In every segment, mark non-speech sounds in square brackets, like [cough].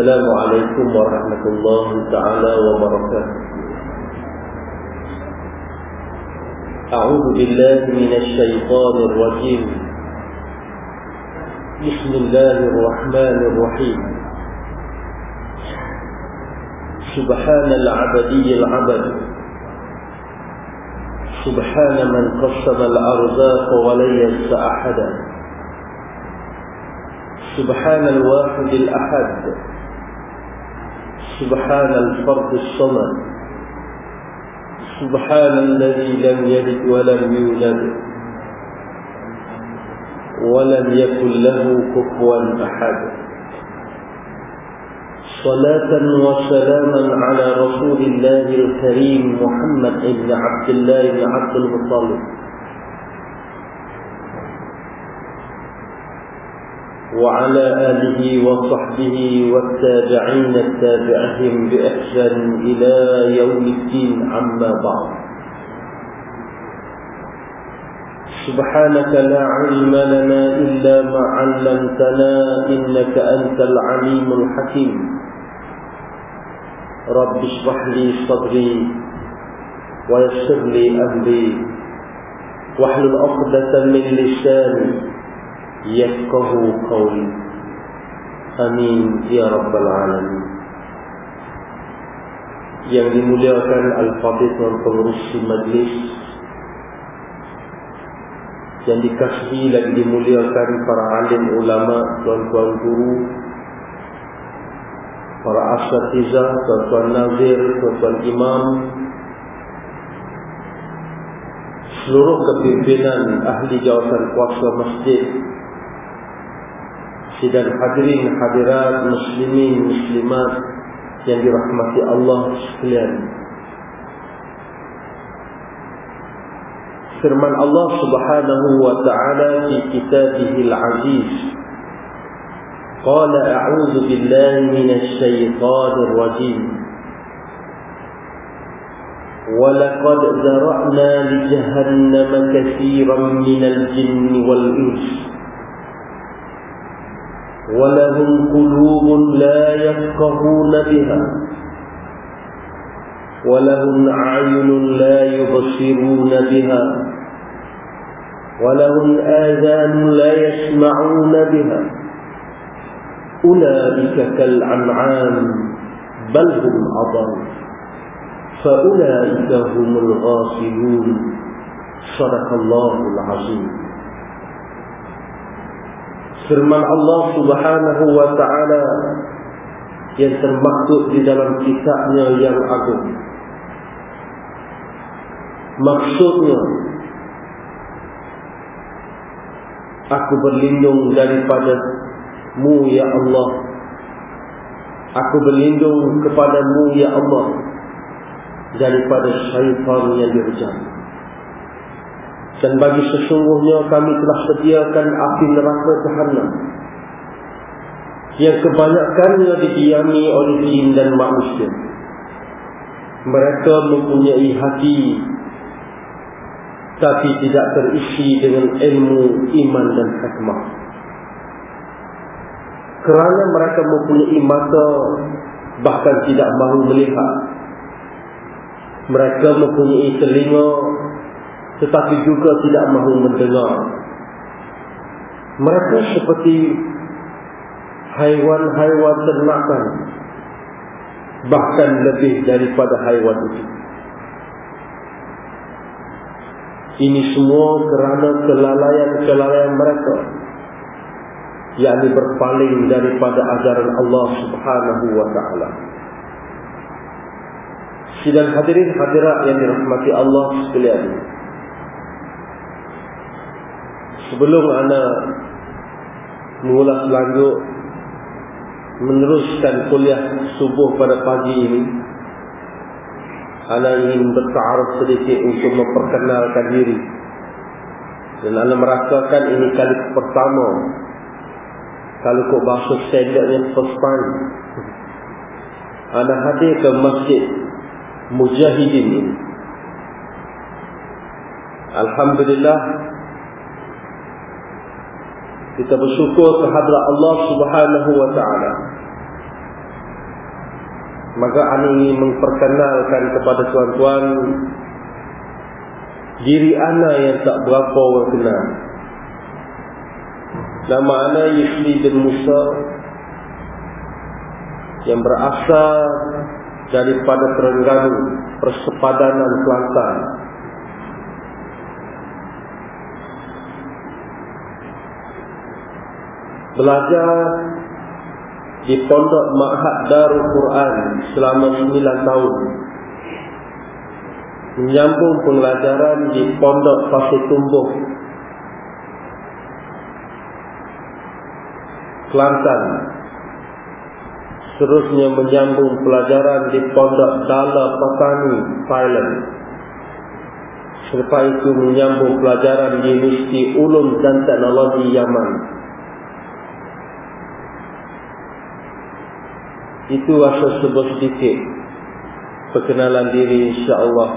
السلام عليكم ورحمة الله تعالى وبركاته. أعوذ بالله من الشيطان الرجيم. بسم الله الرحمن الرحيم. سبحان العبدي العبد. سبحان من قسم الأرزاق وليس أحدا. سبحان الواحد الأحد. سبحان الفرد الصمد. سبحان الذي لم يلد ولم يولد. ولم يكن له كفوا أحد. صلاة وسلاما على رسول الله الكريم محمد بن عبد الله بن عبد المطلب. وعلى آله وصحبه والتابعين التابعهم بإحسان إلى يوم الدين. عما بعد. سبحانك لا علم لنا إلا ما علمتنا إنك أنت العليم الحكيم. رب اشرح لي صدري ويسر لي أمري. واحلل عقدة من لساني يفقه قولي Amin Ya Rabbal Alamin Yang dimuliakan Al-Fatih dan pengurusi majlis Yang dikasihi lagi dimuliakan para alim ulama, tuan-tuan guru Para asatizah, tuan-tuan nazir, tuan-tuan imam Seluruh kepimpinan ahli jawatan kuasa masjid dan hadirin hadirat muslimin muslimat yang dirahmati Allah sekalian. Firman Allah Subhanahu wa taala di kitabihil aziz. Qala a'udzu billahi minasy syaithanir rajim. ولقد ذرأنا لجهنم كثيرا من الجن والإنس ولهم قلوب لا يفقهون بها ولهم أعين لا يبصرون بها ولهم آذان لا يسمعون بها أولئك كالأنعام بل هم أضل فأولئك هم الغافلون صدق الله العظيم firman Allah Subhanahu wa taala yang termaktub di dalam kitabnya yang agung. Maksudnya Aku berlindung daripada mu ya Allah. Aku berlindung kepadamu ya Allah daripada syaitan yang dirjam. Dan bagi sesungguhnya kami telah sediakan api neraka jahanam yang kebanyakannya didiami oleh jin dan manusia. Mereka mempunyai hati tapi tidak terisi dengan ilmu, iman dan hikmah. Kerana mereka mempunyai mata bahkan tidak mahu melihat. Mereka mempunyai telinga tetapi juga tidak mahu mendengar. Mereka seperti haiwan-haiwan ternakan, bahkan lebih daripada haiwan itu. Ini semua kerana kelalaian-kelalaian mereka yakni berpaling daripada ajaran Allah Subhanahu wa taala. Sidang hadirin hadirat yang dirahmati Allah sekalian. Sebelum anda mengulas lanjut meneruskan kuliah subuh pada pagi ini, anda ingin bertaruh sedikit untuk memperkenalkan diri. Dan anda merasakan ini kali pertama kalau kau bahasa standardnya first time. Anda hadir ke masjid Mujahidin ini. Alhamdulillah kita bersyukur kehadrat Allah Subhanahu wa taala. Maka Ani ingin memperkenalkan kepada tuan-tuan Diri Ana yang tak berapa orang kenal. Nama Ana Yusli bin Musa Yang berasal daripada Terengganu Persepadanan Kelantan Belajar di pondok Ma'had Darul Quran selama 9 tahun. Menyambung pelajaran di pondok Pasir Tumbuh. Kelantan. Seterusnya menyambung pelajaran di pondok Dala Patani, Thailand. Selepas itu menyambung pelajaran di Universiti Ulum dan Teknologi Yaman. Itu rasa sebuah sedikit Perkenalan diri insyaAllah.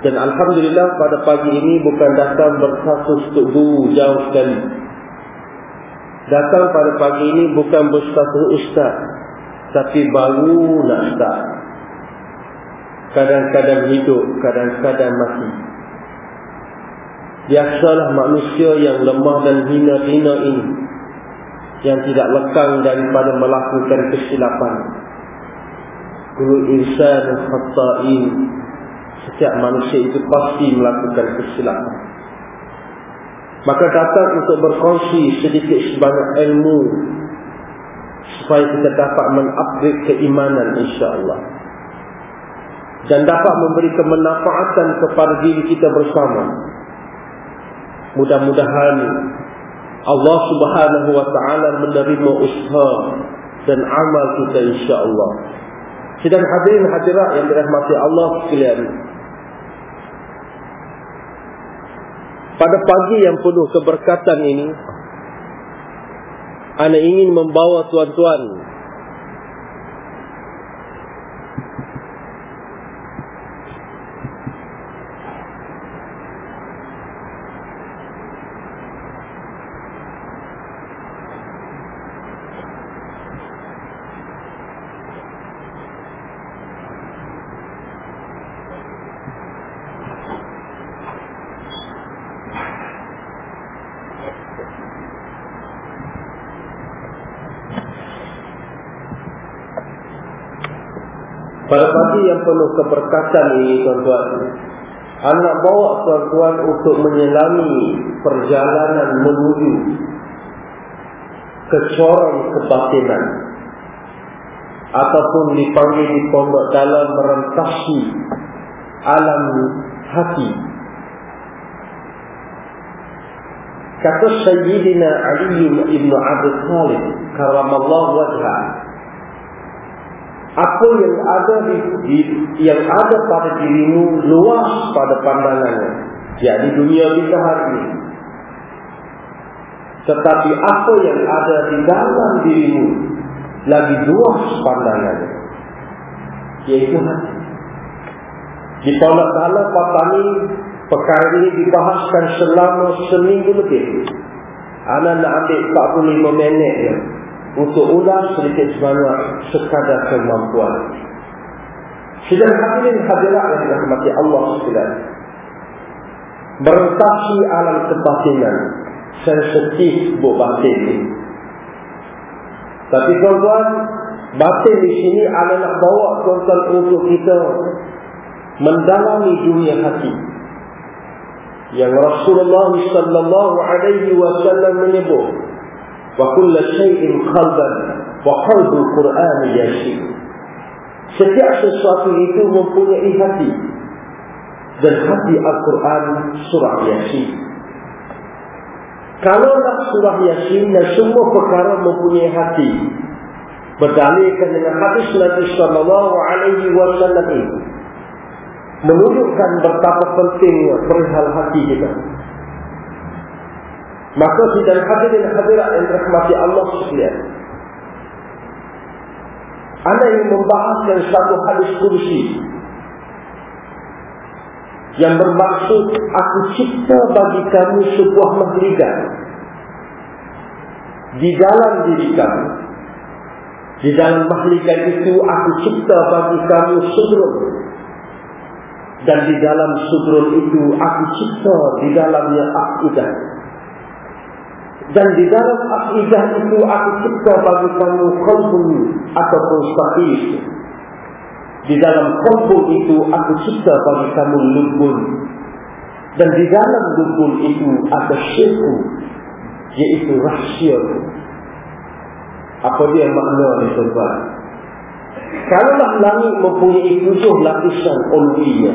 Dan Alhamdulillah pada pagi ini bukan datang bersatus tubuh jauh sekali. Datang pada pagi ini bukan berstatus ustaz Tapi baru nak start. Kadang-kadang hidup, kadang-kadang mati. Biasalah manusia yang lemah dan hina-hina ini yang tidak lekang daripada melakukan kesilapan. Kulu insan khata'in. Setiap manusia itu pasti melakukan kesilapan. Maka datang untuk berkongsi sedikit sebanyak ilmu. Supaya kita dapat mengupgrade keimanan insyaAllah. Dan dapat memberi kemanfaatan kepada diri kita bersama. Mudah-mudahan Allah subhanahu wa ta'ala menerima usaha dan amal kita insyaAllah. Sedang hadirin hadirat yang dirahmati Allah sekalian. Pada pagi yang penuh keberkatan ini, Ana ingin membawa tuan-tuan Pada pagi yang penuh keberkatan ini tuan-tuan. Anak bawa tuan-tuan untuk menyelami perjalanan menuju ke corong kebatinan. Ataupun dipanggil di pondok dalam merentasi alam hati. Kata Sayyidina Ali ibn Abdul Khalid Karamallahu wajhah apa yang ada di, di yang ada pada dirimu luas pada pandangannya. Jadi dunia kita hari ini. Tetapi apa yang ada di dalam dirimu lagi luas pandangannya. Yaitu hati. Di pondok dalam Patani perkara ini dibahaskan selama seminggu lebih. Anak nak ambil 45 minit ya untuk ulang sedikit sebanyak sekadar kemampuan. Sedang hadirin hadirat yang dirahmati Allah sekalian. Berentasi alam kebatinan sensitif buat batin ini. Tapi tuan-tuan, batin di sini adalah nak bawa tuan-tuan untuk kita mendalami dunia hati. Yang Rasulullah sallallahu alaihi wasallam menyebut وكل شيء قلبا وقلب القرآن يشيء setiap sesuatu itu mempunyai hati dan hati Al-Quran surah Yasin kalau nak surah Yasin dan semua perkara mempunyai hati berdalilkan dengan hadis Nabi Sallallahu Alaihi Wasallam ini menunjukkan betapa pentingnya perihal hati kita Maka sidang hadirin hadirat yang dirahmati Allah sekalian. Anda yang membahaskan satu hadis kursi yang bermaksud aku cipta bagi kamu sebuah mahligat di dalam diri kamu Di dalam mahlikat itu aku cipta bagi kamu sudrun. Dan di dalam sudrun itu aku cipta di dalamnya akidah. Dan di dalam akidah itu aku cipta bagi kamu kalbun ataupun sahih. Di dalam kalbun itu aku cipta bagi kamu lubun. Dan di dalam lubun itu ada syirku. Iaitu rahsia. Apa dia makna ni tuan Kalaulah langit mempunyai tujuh lapisan ulwiya.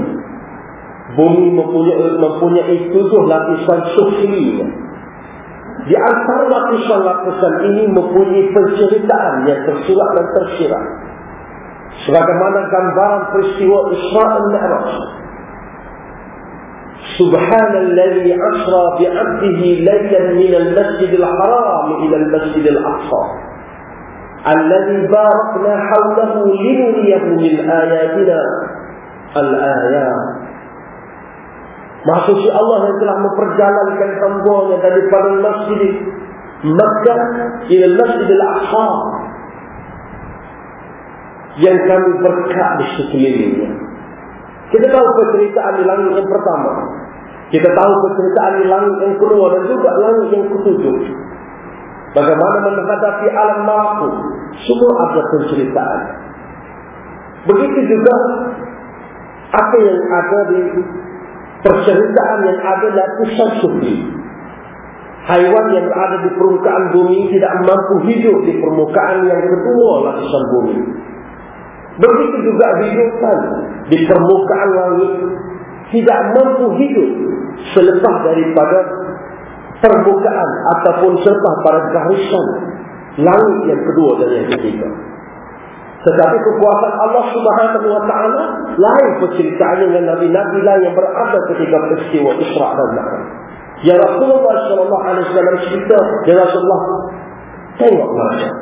Bumi mempunyai, mempunyai tujuh lapisan sufriya. Di antara lapisan-lapisan ini mempunyai penceritaan yang tersurat dan tersirat. Sebagaimana gambaran peristiwa Isra dan Mi'raj. Subhanalladzi asra bi'abdihi laylan min al-masjid al-haram ila al-masjid al-aqsa. Alladzi barakna hawlahu linuriyahu min ayatina al-ayat. Suci Allah yang telah memperjalankan hambanya daripada masjid Makkah ila masjid Al-Aqsa yang kami berkat di sekelilingnya. Kita tahu penceritaan di langit yang pertama. Kita tahu penceritaan di langit yang kedua dan juga langit yang ketujuh. Bagaimana menghadapi alam malakut. Semua ada penceritaan. Begitu juga apa yang ada di Perceritaan yang ada lapisan sufi. Haiwan yang berada di permukaan bumi tidak mampu hidup di permukaan yang kedua lapisan bumi. Begitu juga hidupan di permukaan langit tidak mampu hidup selepas daripada permukaan ataupun selepas pada garisan langit yang kedua dan yang ketiga. Tetapi kekuasaan Allah Subhanahu wa taala lain perceritaannya dengan nabi-nabi lain yang berada ketika peristiwa Isra dan Mi'raj. Ya Rasulullah sallallahu alaihi wasallam cerita, ya Rasulullah tengok macam.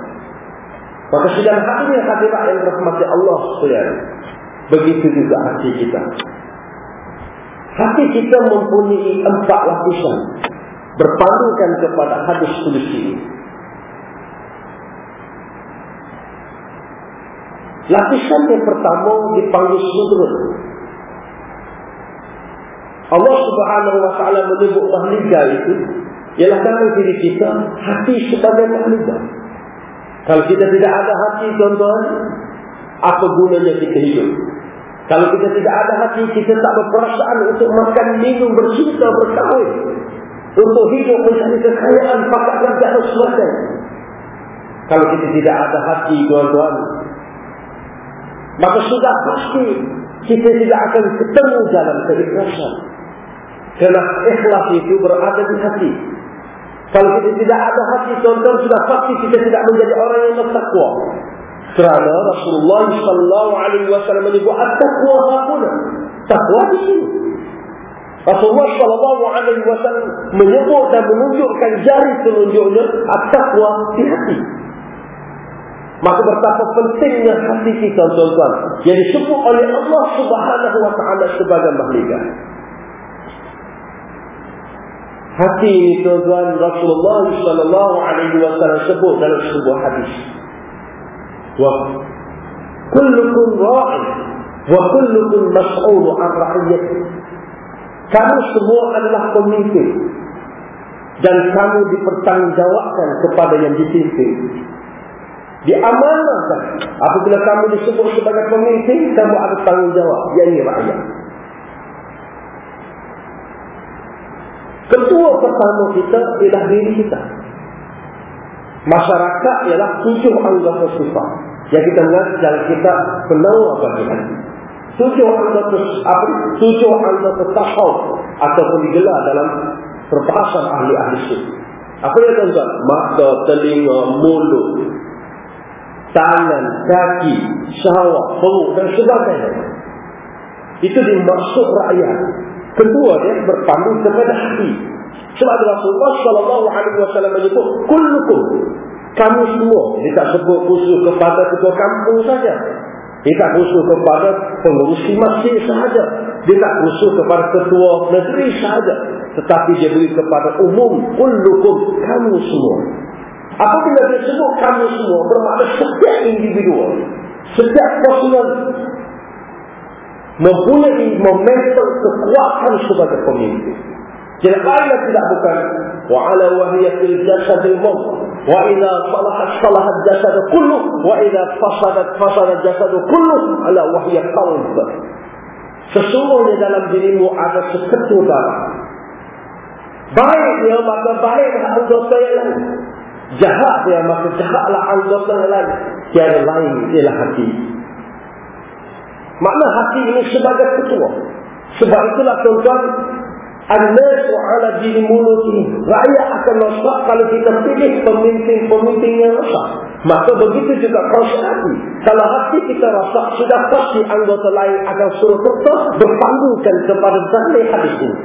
Maka sedang hadirnya hadirat yang dirahmati Allah sekalian. Begitu juga hati kita. Hati kita mempunyai empat lapisan berpandukan kepada hadis kudus ini. Lapisan yang pertama dipanggil sudrun. Allah subhanahu wa ta'ala menyebut mahliga itu ialah dalam diri kita hati sebagai mahliga. Kalau kita tidak ada hati tuan-tuan, apa gunanya kita hidup? Kalau kita tidak ada hati, kita tak berperasaan untuk makan, minum, bercinta, berkahwin. Untuk hidup mencari kekayaan, pakaian, dan sebagainya. Kalau kita tidak ada hati, tuan-tuan, maka sudah pasti kita tidak akan ketemu jalan keikhlasan. Kerana ikhlas itu berada di hati. Kalau kita tidak ada hati, tuan-tuan, sudah pasti kita tidak menjadi orang yang bertakwa. Kerana Rasulullah sallallahu alaihi wasallam menyebut at-taqwa hakuna. Takwa di sini. Rasulullah sallallahu alaihi wasallam menyebut dan menunjukkan jari telunjuknya at-taqwa di hati. Maka betapa pentingnya hati kita tuan-tuan yang disebut oleh Allah Subhanahu wa taala sebagai mahligai. Hati ini tuan-tuan Rasulullah sallallahu alaihi wasallam sebut dalam sebuah hadis. Wa kullukum ra'in wa kullukum mas'ul 'an ra'iyati. Kamu semua adalah pemimpin dan kamu dipertanggungjawabkan kepada yang dipimpin diamanahkan. Apabila kamu disebut sebagai pemimpin kamu ada tanggungjawab. Yakni rakyat. Ketua pertama kita ialah diri kita. Masyarakat ialah tujuh anggota sifat yang kita lihat dalam kita penuh apa dia tujuh anggota apa? Tujuh anggota tahap ataupun digelar dalam perbahasan ahli-ahli suci apa yang tuan-tuan? Mata, telinga, mulut tangan, kaki, syahwat, perut dan sebagainya. Itu dimaksud rakyat. Kedua dia berpandu kepada hati. Sebab Rasulullah sallallahu alaihi wasallam menyebut kullukum kamu semua dia tak sebut khusus kepada ketua kampung saja. Dia tak khusus kepada pengurus masjid sahaja. Dia tak khusus kepada ketua negeri sahaja. Tetapi dia beri kepada umum kullukum kamu semua. Apabila dia sebut kami semua bermakna setiap individu, setiap personal mempunyai momentum kekuatan sebagai pemimpin. Jadi lainlah tidak bukan wa ala wahiyya fil jasadil maut wa idza salahat salahat jasadu kullu wa idza fasadat fasadat jasadu kullu ala wahiyya qalb. Sesungguhnya dalam dirimu ada seketul darah. Baik dia maka baiklah anggota yang lain. Jahat dia maka jahatlah anggota lain. Tiada lain ialah hati. Makna hati ini sebagai ketua. Sebab itulah tuan-tuan. An-nasu ala diri muluti. Rakyat akan rosak kalau kita pilih pemimpin-pemimpin yang rosak. Maka begitu juga proses hati. Kalau hati kita rosak, sudah pasti anggota lain akan suruh tetap berpandukan kepada dalil hadis ini.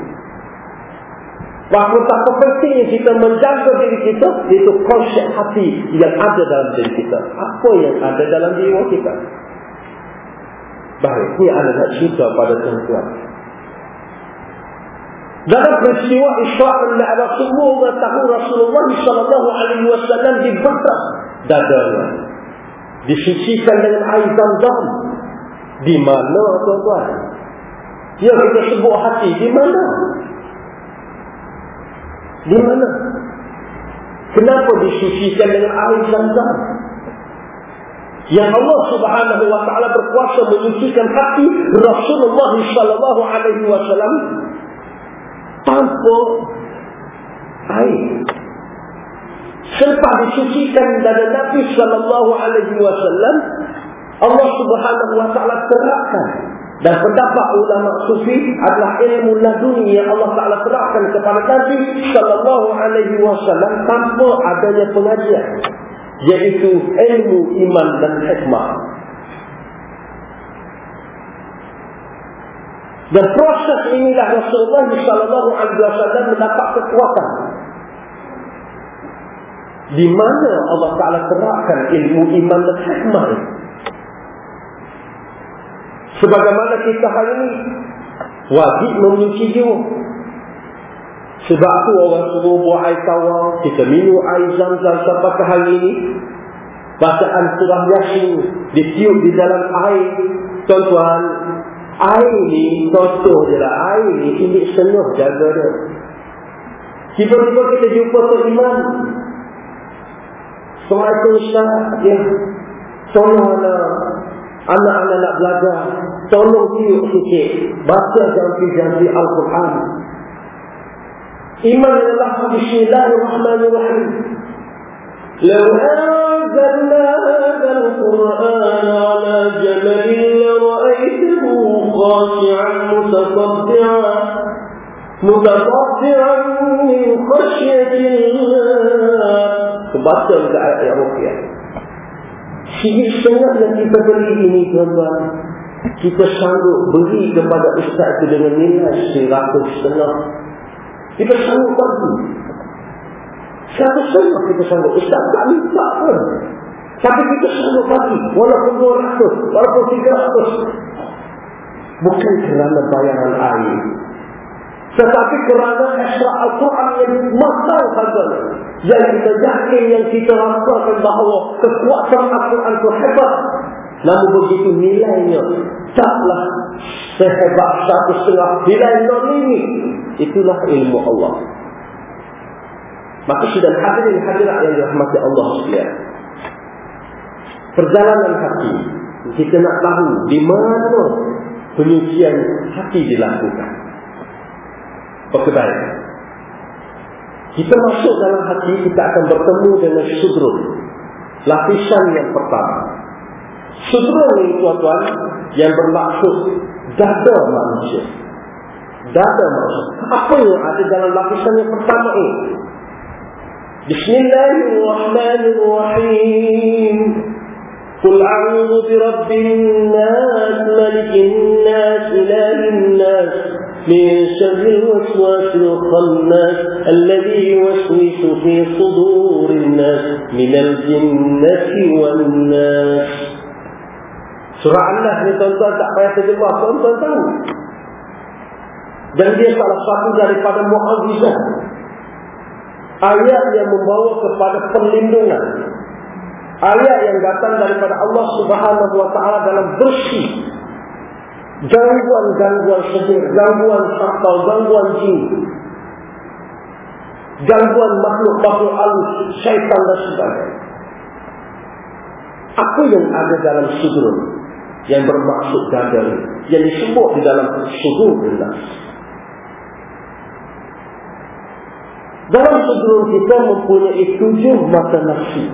Bahawa tak pentingnya kita menjaga diri kita, itu konsep hati yang ada dalam diri kita. Apa yang ada dalam diri kita. Baik, ini anda nak cerita pada tuan-tuan. Dalam peristiwa Isra dan Mi'raj semua mengetahui Rasulullah sallallahu alaihi wasallam dibakar dadanya. Disucikan dengan air zam-zam. Di mana tuan-tuan? Yang kita sebut hati, di mana? Di mana? Kenapa disucikan dengan air zam-zam? Yang Allah Subhanahu wa taala berkuasa menyucikan hati Rasulullah sallallahu alaihi wasallam tanpa air. Selepas disucikan dari Nabi sallallahu alaihi wasallam, Allah Subhanahu wa taala terapkan dan pendapat ulama sufi adalah ilmu laduni yang Allah Taala terapkan kepada Nabi sallallahu alaihi wasallam tanpa adanya pengajian yaitu ilmu iman dan hikmah. Dan proses inilah Rasulullah sallallahu alaihi wasallam mendapat kekuatan. Di mana Allah Taala terapkan ilmu iman dan hikmah. Sebagaimana kita hari ini wajib menyuci jiwa. Sebab tu orang suruh buat air tawar, kita minum air zam-zam sampai hari ini. Bacaan surah Yasin ditiup di dalam air. Tuan-tuan, air ini contoh je lah. Air ini ini senuh jaga dia. Tiba-tiba kita jumpa Tuan Iman. Assalamualaikum Ustaz. Ya. Anak. Anak-anak nak belajar. تولوا في أخيكي. باقي أجام في جانبي القرآن. إما لله بسم الله الرحيم. لو أنزلنا هذا القرآن على جبل لرأيته خاشعا متصدعا متصدعا من خشية الله. Baca untuk ayat yang rupiah Sihir sangat yang kita beri ini tuan-tuan Kita sanggup beri kepada ustaz itu dengan nilai seratus setengah kita sanggup bagi. Satu sanggup kita sanggup. Ustaz tak minta pun. Tapi kita sanggup bagi. Walaupun dua ratus. Walaupun tiga ratus. Bukan kerana bayaran air. Tetapi kerana esra Al-Quran yang mahal harganya. Yang kita yakin, yang kita rasakan bahawa kekuatan Al-Quran itu hebat. Namun begitu nilainya taklah sehebat satu setengah nilai non ini. Itulah ilmu Allah. Maka sudah hadirin hadirat yang dirahmati Allah sekalian. Perjalanan hati. Kita nak tahu di mana penyucian hati dilakukan. Perkebaikan. Kita masuk dalam hati, kita akan bertemu dengan sudrun. Lapisan yang pertama. Sudrun ini tuan-tuan, yang bermaksud dada manusia. Dada manusia. Apa yang ada dalam lapisan yang pertama ini? Bismillahirrahmanirrahim. Qul a'udzu birabbin nas, malikin nas, ilahin nas. من شر الوسواس الخناس الذي يوسوس في صدور الناس من الجنة والناس Surah An-Nas ni tuan-tuan tak payah terjemah. Tuan-tuan tahu. Dan dia salah satu daripada mu'awizah. ayat yang membawa kepada perlindungan ayat yang datang daripada Allah Subhanahu wa taala dalam bersih gangguan-gangguan sihir, gangguan sakal, gangguan jin, gangguan makhluk-makhluk halus, syaitan dan sebagainya. Apa yang ada dalam sudut yang bermaksud gagal yang disebut di dalam sudut jelas. Dalam sudut kita mempunyai tujuh mata nafsu.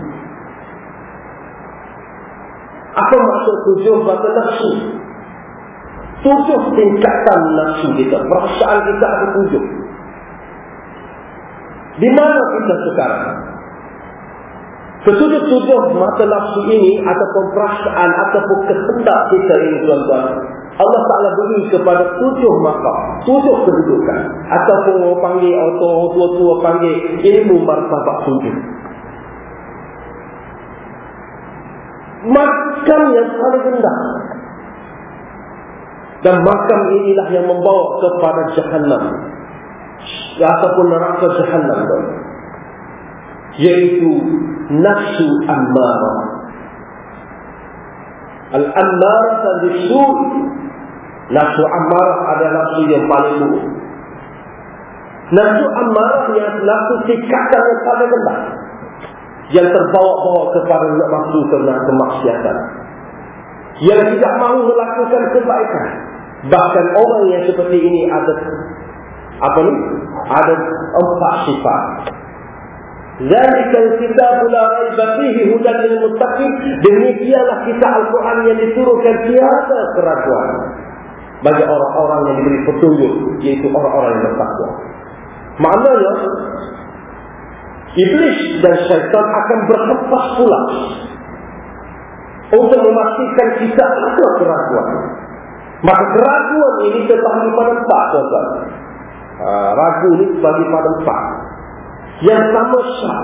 Apa maksud tujuh mata nafsu? Tujuh tingkatan nafsu kita. Perasaan kita ada tujuh. Di mana kita sekarang? Ketujuh-tujuh mata nafsu ini ataupun perasaan ataupun kehendak kita ini tuan-tuan. Allah Ta'ala beri kepada tujuh maka, tujuh kedudukan. Ataupun orang panggil, atau orang tua-tua panggil ilmu martabat tujuh. Makam yang paling rendah. Dan makam inilah yang membawa kepada jahannam. Ataupun neraka jahannam. Yaitu nafsu ammarah. Al-ammarah dan disul. Nafsu ammarah adalah nafsu yang paling buruk. Nafsu ammarah yang nafsu sikatan yang paling rendah. Yang terbawa-bawa kepada nafsu kerana kemaksiatan. Yang tidak mahu melakukan kebaikan. Bahkan orang yang seperti ini ada apa ni? Ada empat sifat. Zalikal kitab la raiba fihi hudan lil muttaqin. Demikianlah kitab Al-Quran yang diturunkan tiada keraguan bagi orang-orang yang diberi petunjuk yaitu orang-orang yang bertakwa. Maknanya iblis dan syaitan akan berhempas pula untuk memastikan kita ada keraguan. Maka keraguan ini terbagi pada empat tuan-tuan. Uh, ragu ini terbagi pada empat. Yang pertama syah.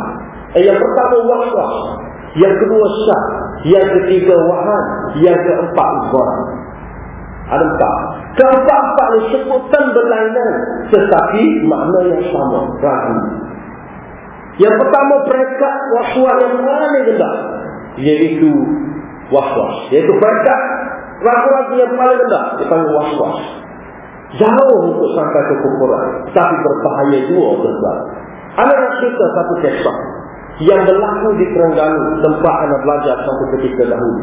Eh, yang pertama waswas. Yang kedua syah. Yang ketiga wahan. Yang keempat ubah. Ada empat. Keempat-empat ini sebutan berlainan. Tetapi makna yang sama. Ragu. Yang pertama perekat waswas yang paling rendah. Iaitu waswas. Iaitu perekat ragu-ragu yang paling rendah. Dipanggil waswas. Jauh untuk sampai ke kukuran. Tapi berbahaya juga. Tuan-tuan. Anak nak cerita satu kisah yang berlaku di Terengganu tempat anak belajar satu ketika dahulu.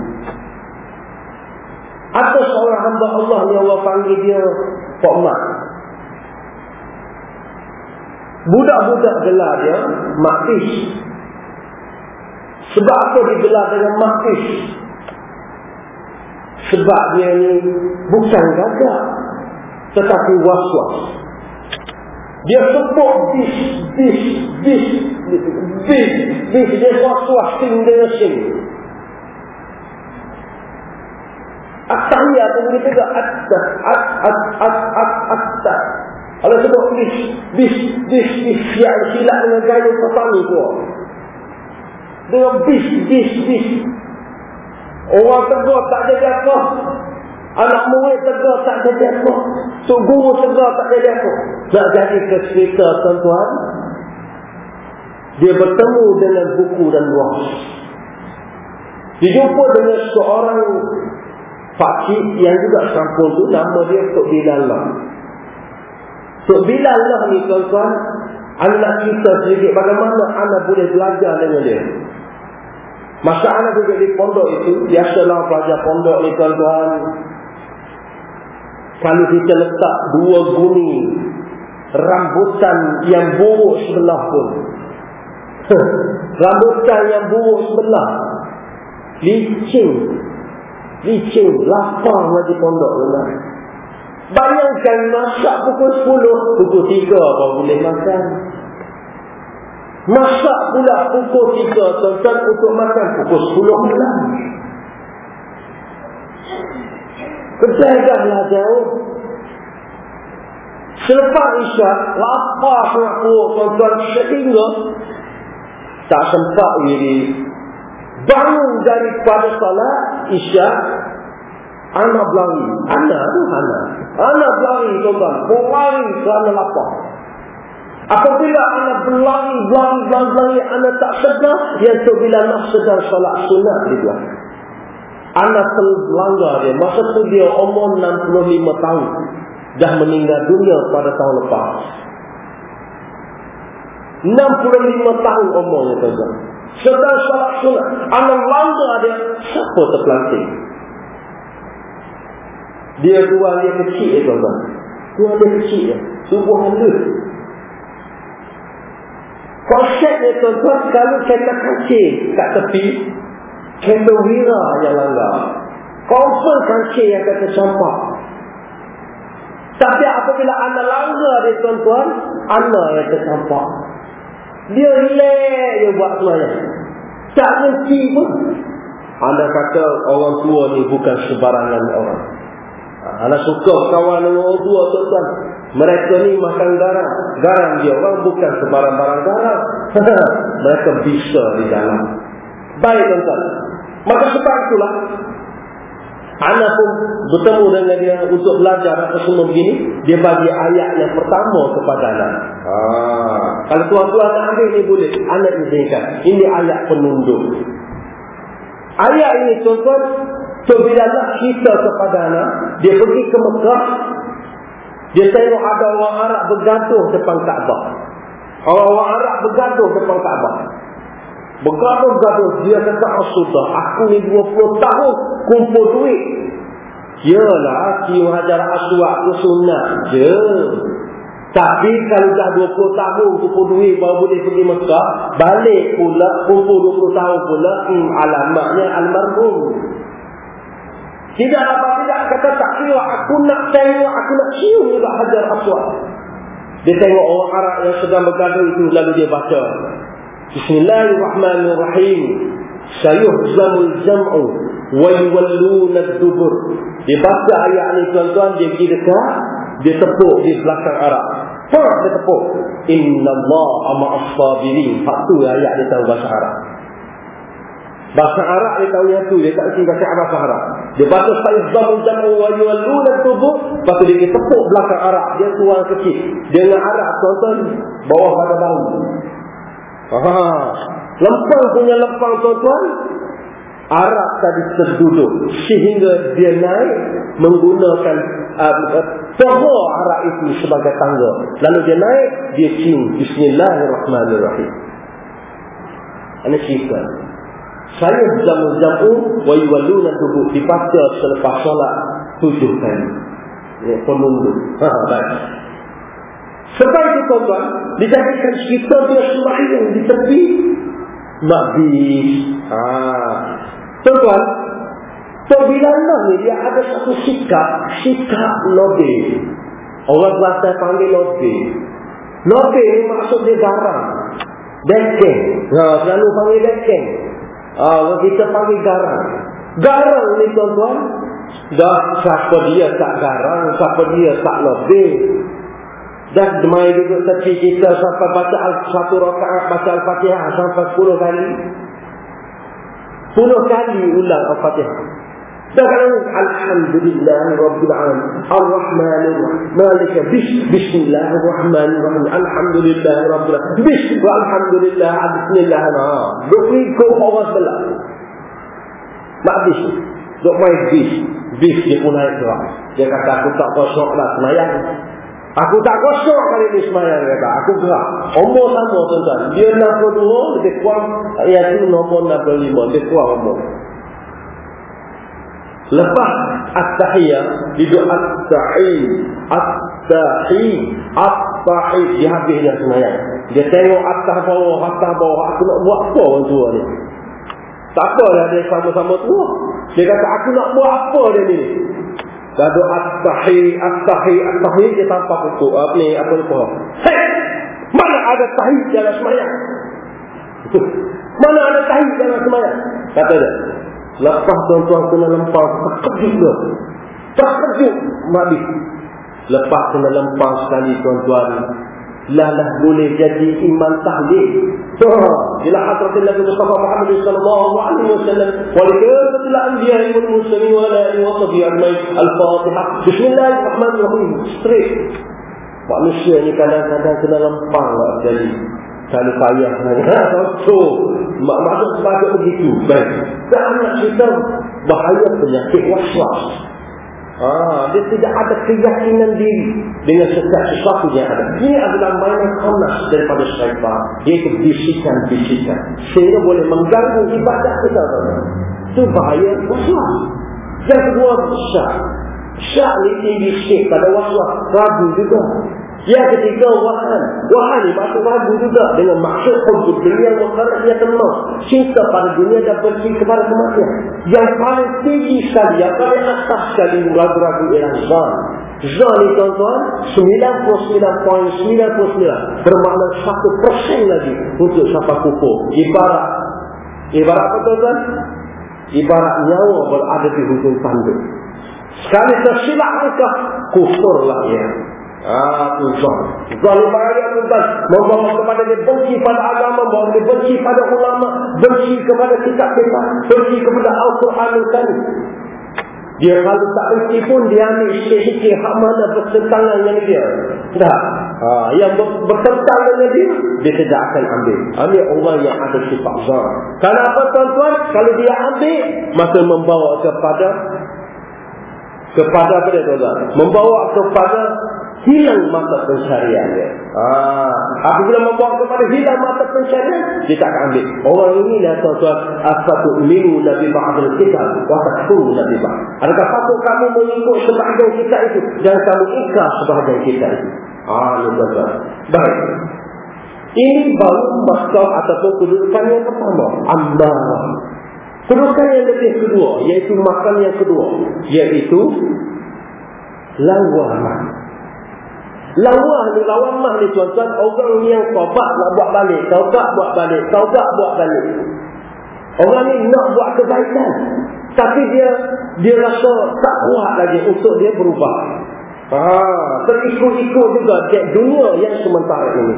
Ada seorang hamba Allah yang Allah panggil dia Pak Mat. Budak-budak gelar dia Maktis. Sebab apa digelar dengan Maktis? Sebab dia ni bukan gagak. Tetapi was-was. Dia sebut this, this, this, this, this, dia suas-suas sing dengan sing. At-tahiyah tu boleh tegak at-tah, at-at-at-at-at-tah. Kalau sebut this, this, this, this, yang silap dengan gaya petani tu. Dengan this, this, this. Orang tegur tak jadi apa. Anak murid tegar tak jadi apa. Tok guru tegar tak jadi apa. Tak jadi ke cerita tuan-tuan. Dia bertemu dengan buku dan ruang. Dijumpa dengan seorang pakcik yang juga sampul tu. Nama dia Tok Bilal lah. Tok Bilal lah ni tuan-tuan. Anak kita sedikit bagaimana anak boleh belajar dengan dia. Masa anak duduk di pondok itu. Biasalah pelajar pondok ni tuan-tuan. Kalau kita letak dua guni rambutan yang buruk sebelah pun. rambutan yang buruk sebelah. Licin. Licin. Lapang lagi pondok. Benar. Bayangkan masak pukul 10. Pukul 3 apa boleh makan. Masak pula pukul 3. Tuan-tuan untuk makan pukul 10 malam. Berjagahlah jauh. Selepas isyak, lapar perut tuan-tuan sehingga tak sempat diri. Bangun daripada salat isyak, anak berlari. Anak tu anak. Anak berlari tuan-tuan. Berlari kerana lapar. Apabila anda berlari, berlari, berlari, anda tak sedar, yang tu bila nak sedar solat sunat di belakang. Anda terlanggar dia. Masa tu dia umur 65 tahun. Dah meninggal dunia pada tahun lepas. 65 tahun umurnya tuan-tuan. Sedang salat sunat. Anda langgar dia. Siapa terpelanting? Dia dua dia kecil ya tuan-tuan. Dua dia kecil ya. Tubuh halus. Konsepnya tuan-tuan. Kalau kereta kancing kat tepi. Kereta wira yang langgar. Confirm kancing yang akan tercampak. Tapi apabila anda langgar dia tuan-tuan. Anda yang tercampak. Dia relax je buat semayang. Tak mesti pun. Anda kata orang tua ni bukan sebarangan orang. Anda suka kawan orang tua tuan-tuan. Mereka ni makan garam. Garam dia orang bukan sebarang-barang garam. [laughs] Mereka bisa di dalam. Baik tuan-tuan. Maka sebab itulah Anak pun bertemu dengan dia untuk belajar apa semua begini. Dia bagi ayat yang pertama kepada anak. Ha. Kalau tuan-tuan nak ambil ni boleh. Anak izinkan. Ini ayat penunduk. Ayat ini tuan-tuan. So, cerita kepada anak. Dia pergi ke Mekah. Dia tengok ada orang Arab bergaduh depan Kaabah. Orang-orang Arab bergaduh depan Kaabah. Bergaduh-gaduh dia kata sudah aku ni 20 tahun kumpul duit. Yalah si hajar aswak tu sunat je. Tapi kalau dah 20 tahun kumpul duit baru boleh pergi Mekah, balik pula kumpul 20 tahun pula hmm, alamatnya almarhum. Tidak apa tidak kata tak kira aku nak tengok aku nak cium juga hajar aswak. Dia tengok orang Arab yang sedang bergaduh itu lalu dia baca Bismillahirrahmanirrahim. Sayuhzamul jam'u wa yuwalluna ad-dubur. Dia baca ayat ni tuan-tuan dia pergi dekat, dia tepuk di belakang Arab. First dia tepuk. Allah ma'as sabirin. Satu ayat dia tahu bahasa Arab. Bahasa Arab dia tahu yang tu. Dia tak baca bahasa Arab. Dia baca sayuhzamul jam'u wa yuwalluna ad-dubur. Lepas dia tepuk belakang Arab. Dia tuan kecil. Dengan Arab tuan-tuan bawah pada bau. Ha. Lempang punya lempang tuan-tuan. Arab tadi terduduk. Sehingga dia naik menggunakan uh, pohon Arab itu sebagai tangga. Lalu dia naik, dia cium. Bismillahirrahmanirrahim. Ini cerita. Saya jamu-jamu wa yuwalluna tubuh dibaca selepas solat tujuh kali. Ya, penunggu. Ha, baik. Sebab itu tuan-tuan, dijadikan kita dia sembahyang di tepi Nabi. Ha. Tuan-tuan, Tobilanlah ni dia ada satu sikap, sikap lobe. Orang Kelantan panggil lobe. Lobe ni maksud dia garam. Dekeng. Ha, selalu panggil dekeng. Ha, orang kita panggil garam. Garam ni tuan-tuan, dah siapa dia tak garam, siapa dia tak lobe. Dan demai duduk tepi kita sampai baca satu rakaat baca Al-Fatihah sampai 10 kali. 10 kali ulang Al-Fatihah. Dan kalau Alhamdulillah Rabbil Alamin. Ar-Rahman Ar-Rahim Malik Bish Bismillah Ar-Rahman Ar-Rahim Alhamdulillah Rabbil Alamin. Bish Alhamdulillah Bismillah Duk ni kau orang sebelah. Tak bish Duk main bish Bish dia pun naik Dia kata aku tak kosok lah Semayang Aku tak kosong kali ni semayang kata. Aku gerak. Umur sama tuan-tuan. Dia 62, lebih kurang. Yang tu nombor 65. Lebih kurang umur. Lepas At-Tahiyah. Dia duduk At-Tahi. At-Tahi. At-Tahi. Dia habis dia semayang. Dia tengok atas bawah, atas bawah. Aku nak buat apa orang tua ni? Tak apa lah dia sama-sama tua. Dia kata aku nak buat apa dia ni? Lalu at-tahi, at-tahi, at-tahi dia tanpa buku. Apa ni? Apa ni pohon? Hei! Mana ada tahi dalam semayang? Mana ada tahi dalam semayang? Kata dia. Lepas tuan-tuan kena lempar, terkejut dia. Terkejut. Mati. Lepas kena lempar sekali tuan-tuan lah boleh jadi iman tahlil. So, ila hadratil Nabi Muhammad sallallahu alaihi wasallam wa li kafatil anbiya wal mursalin wa la yuwaffi ajmain al-Fatihah. Bismillahirrahmanirrahim. Straight. Manusia ni kadang-kadang kena lempang lah jadi. Kalau payah. So, maksud sebagai begitu. Baik. Dan anak cerita bahaya penyakit waswas. Ah, dia tidak ada keyakinan diri dengan setiap sesuatu yang ada. Ini adalah mainan khanas daripada syaitan. Iaitu bisikan-bisikan. Sehingga boleh mengganggu ibadah kita. Itu bahaya waswas. Yang kedua, syak. Syak ni tinggi pada waswas. Ragu juga. Yang ketiga wahan. Wahan ni maksud ragu juga dengan maksud untuk dunia wakar dia tenang. Cinta pada dunia dan benci kepada kematian. Yang paling tinggi sekali, yang paling atas sekali ragu-ragu ialah zan. Zan ni tuan-tuan 99.99 bermakna 1% lagi untuk siapa kukuh. Ibarat Ibarat apa tuan-tuan? Ibarat nyawa berada di hujung tanduk. Sekali tersilap mereka, kufurlah ia. Ah, tuan. Zalim bahaya tuan. Membawa kepada dia benci pada agama, membawa dia benci pada ulama, benci kepada kitab-kitab, benci kepada Al-Quran dan dia kalau tak benci pun dia ambil sikit-sikit hak mana bertentangan dengan dia. Tak. Ha, yang bertentangan dengan dia, dia tidak akan ambil. Ambil orang yang ada sifat zahir. Kenapa tuan-tuan? Kalau dia ambil, maka membawa kepada kepada apa dia tuan-tuan? Membawa kepada hilang mata pencarian dia. Ah, apabila membawa kepada hilang mata pencarian, dia tak akan ambil. Orang ini lah tuan-tuan, asatu minu nabi ba'adul kitab, wa takfuru nabi ba'ad. Adakah patut kamu mengikut sebahagian kita itu, dan kamu ikhlas sebahagian kita itu. Ah, tuan-tuan. Baik. Ini baru masalah ataupun kedudukan yang pertama. Ambarah. Kedudukan yang lebih kedua, iaitu makan yang kedua. Iaitu lawanan. Lawah ni, lawan mah ni tuan-tuan, orang yang taubat nak buat balik. Taubat buat balik, taubat buat balik. Orang ni nak buat kebaikan. Tapi dia dia rasa tak kuat lagi untuk dia berubah. Ah, terikut-ikut juga di dunia yang sementara ini.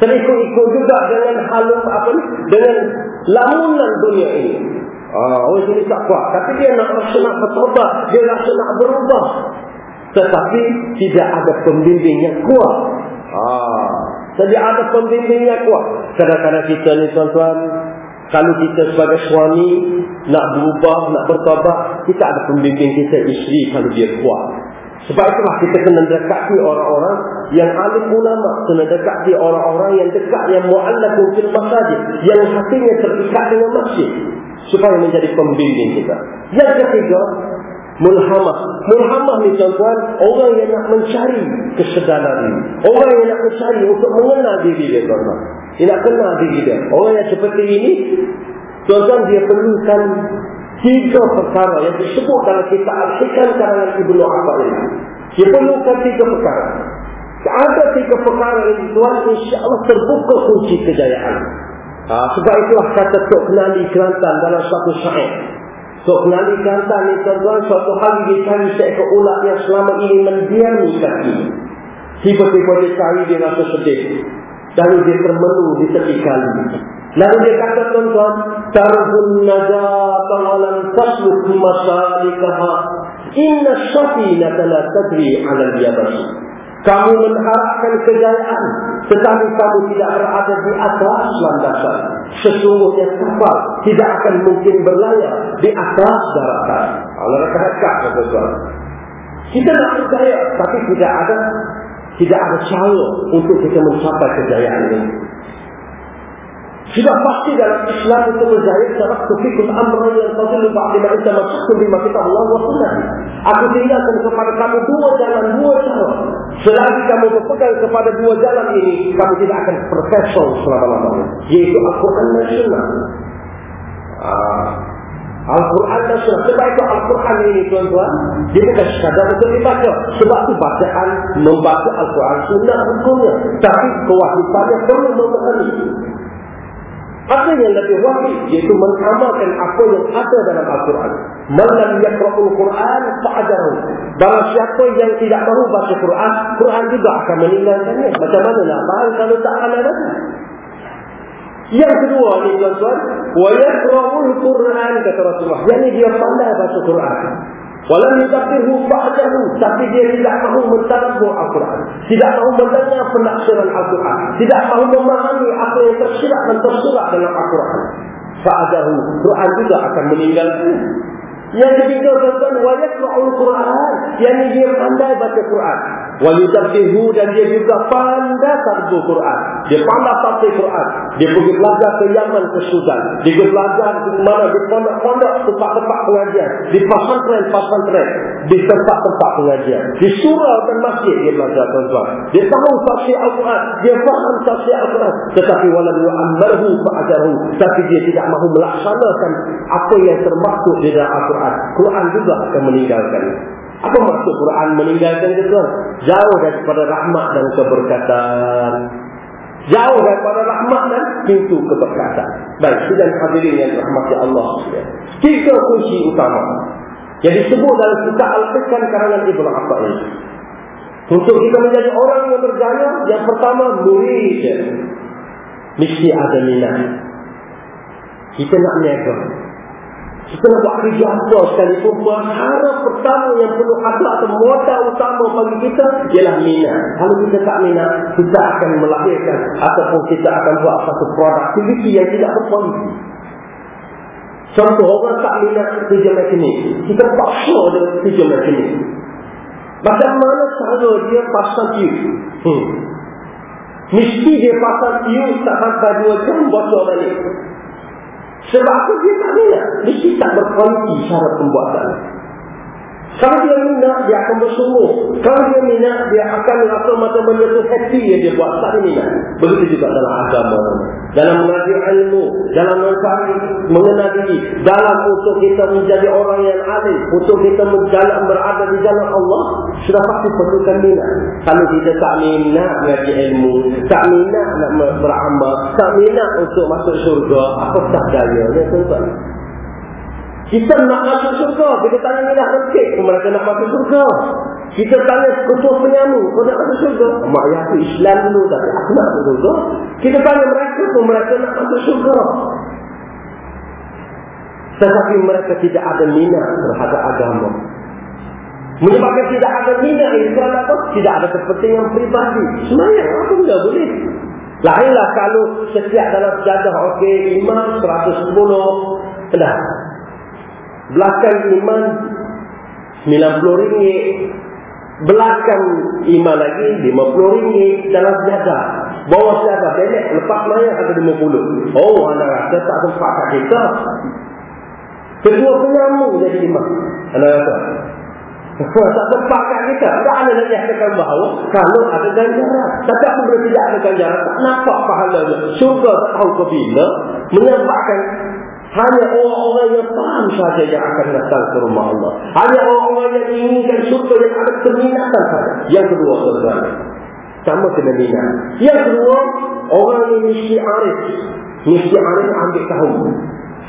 Terikut-ikut juga dengan halum apa ni? Dengan lamunan dunia ini. Ah, orang sini tak kuat. Tapi dia nak rasa nak bertobat. Dia rasa nak berubah tetapi tidak ada pembimbing yang kuat. Ah, jadi ada pembimbing yang kuat. Kadang-kadang kita ni tuan-tuan, kalau kita sebagai suami nak berubah, nak bertobat, kita ada pembimbing kita isteri kalau dia kuat. Sebab itulah kita kena dekati orang-orang yang alim ulama, kena dekati orang-orang yang dekat yang mu'allakun fil masjid, yang hatinya terikat dengan masjid supaya menjadi pembimbing kita. Yang ketiga, Mulhamah. Mulhamah ni tuan-tuan, orang yang nak mencari kesedaran ini. Orang yang nak mencari untuk mengenal diri dia tuan-tuan. Dia nak kenal diri dia. Orang yang seperti ini, tuan-tuan dia perlukan tiga perkara yang disebut dalam kita Al-Hikam karangan Ibnu Abbas Dia perlukan tiga perkara. Ada tiga perkara ini tuan, insya-Allah terbuka kunci kejayaan. Ha, sebab itulah kata Tok Kenali Kelantan dalam satu syair. So kenali kata ni tuan-tuan suatu hari dia cari seekor ulat yang selama ini mendiami kaki. Tiba-tiba dia cari dia rasa sedih. Lalu dia termenung di tepi kali. Lalu dia kata tuan-tuan. Tarbun najata walam tasluk masalikaha. Inna syafina tala tadri ala biyabasi. Kamu mengharapkan kejayaan. Tetapi kamu tidak berada di atas landasan. Sesungguhnya kapal tidak akan mungkin berlayar di atas daratan. Allah dekat-dekat tuan Kita nak percaya tapi tidak ada tidak ada cara untuk kita mencapai kejayaan ini. Sudah pasti dalam Islam itu berjaya Sarak tufikul amra yang fadilu ba'di ma'isa masyarakat lima kita Allah wa sunnah. Aku tinggalkan kepada kamu dua jalan, dua cara. Selagi kamu berpegang kepada dua jalan ini Kamu tidak akan profesor selama-lamanya. Yaitu Al-Quran dan Sunnah. Ah. Al-Quran dan Sunnah. Sebab itu Al-Quran ini tuan-tuan Dia bukan sekadar untuk dibaca. Sebab itu bacaan membaca Al-Quran Sunnah hukumnya. Tapi kewajibannya perlu memahami apa yang lebih wajib iaitu mengamalkan apa yang ada dalam Al-Quran. Malam yakra'ul Quran fa'adahu. Barang siapa yang tidak mahu baca Quran, Quran juga akan meninggalkannya. Macam mana nak faham kalau tak akan ada? Yang kedua ni tuan-tuan, wa yakra'ul Quran kata Rasulullah. Yang ini dia pandai baca Quran. Walau yukafiru fa'adahu. Tapi dia tidak mahu mentadabbur Al-Quran. Tidak mahu mendengar penafsiran Al-Quran. Tidak mahu memahami apa yang tersirat dan tersurat dalam Al-Quran. Fa'adahu. Quran juga akan meninggalkan. Yang ketiga tuan-tuan wajib Al-Quran. Yang ini dia pandai baca Quran. Walidabdihu dan dia juga pandai tarbu Quran. Dia pandai tafsir Quran. Dia pergi belajar ke Yaman ke Sudan. Dia pergi belajar di mana di pondok-pondok tempat-tempat pengajian. Di pasantren-pasantren. Di tempat-tempat pengajian. Di surau dan masjid dia belajar tuan-tuan. Dia tahu tafsir Al-Quran. Dia faham tafsir Al-Quran. Tetapi walau amarhu fa'ajaru. Tapi dia tidak mahu melaksanakan apa yang termaktub di dalam Al-Quran. Quran juga akan meninggalkan. Apa maksud Quran meninggalkan itu? Jauh daripada rahmat dan keberkatan. Jauh daripada rahmat dan pintu keberkatan. Baik, sudah hadirin yang rahmati Allah. Tiga kunci utama. Yang disebut dalam kitab Al-Fiqhan karangan Ibn Abbas. Untuk kita menjadi orang yang berjaya, yang pertama murid. Mesti ada minat. Kita nak niaga. Nak buat kerja apa? Sekalipun Perkara pertama yang perlu ada Atau modal utama bagi kita Ialah minat. Kalau kita tak minat Kita akan melahirkan Ataupun kita akan buat satu produktiviti Yang tidak berkualiti. Contoh orang tak minat kerja ni. Kita paksa dengan kerja ni. Macam mana cara dia pasang view hmm. Mesti dia pasang view Tak sampai dua jam bocor balik sebab apa dia tak minat? Mesti tak berkualiti cara pembuatan. Kalau dia minat, dia akan bersungguh. Kalau dia minat, dia akan rasa macam benda tu happy yang dia buat. Tak minat. Begitu juga dalam agama. Dalam mengajar ilmu. Dalam mencari, mengenal diri. Dalam untuk kita menjadi orang yang alim. Untuk kita menjalan, berada di jalan Allah. Sudah pasti perlukan minat. Kalau kita tak minat mengajar ilmu. Tak minat nak beramal. Tak minat untuk masuk syurga. Apa tak daya? Ya, tuan-tuan. Kita nak masuk surga. Kita tanya minah rezeki. Mereka nak masuk surga. Kita tanya ketua penyamu. Kau nak masuk surga? Mak ayah aku Islam dulu. Tapi aku nak masuk surga. Kita tanya mereka pun mereka nak masuk surga. Tetapi mereka tidak ada minat terhadap agama. Menyebabkan tidak ada minat itu apa? Tidak ada kepentingan pribadi. Sebenarnya aku tidak boleh. Lainlah kalau setiap dalam sejadah okey, imam 110. Dah. Belakang iman RM90. Belakang iman lagi RM50. Dalam sejadah Bawah sejadah benek lepas maya ada RM50. Oh anak rasa tak sempat kat kita Kedua penyambung jadi iman. Anak rasa. [laughs] Tak sempat kat kita Tak ada lagi katakan bahawa Kalau ada ganjaran. Tapi aku boleh tidak ada ganjaran Tak nampak pahalanya. Syurga tak tahu ke bila Menyebabkan hanya orang-orang yang paham saja yang akan datang ke rumah Allah. Hanya orang-orang yang inginkan surga yang ada keminatan saja. Yang kedua, tuan Sama kena minat. Yang kedua, orang yang mesti arif. Mesti arif ambil tahu.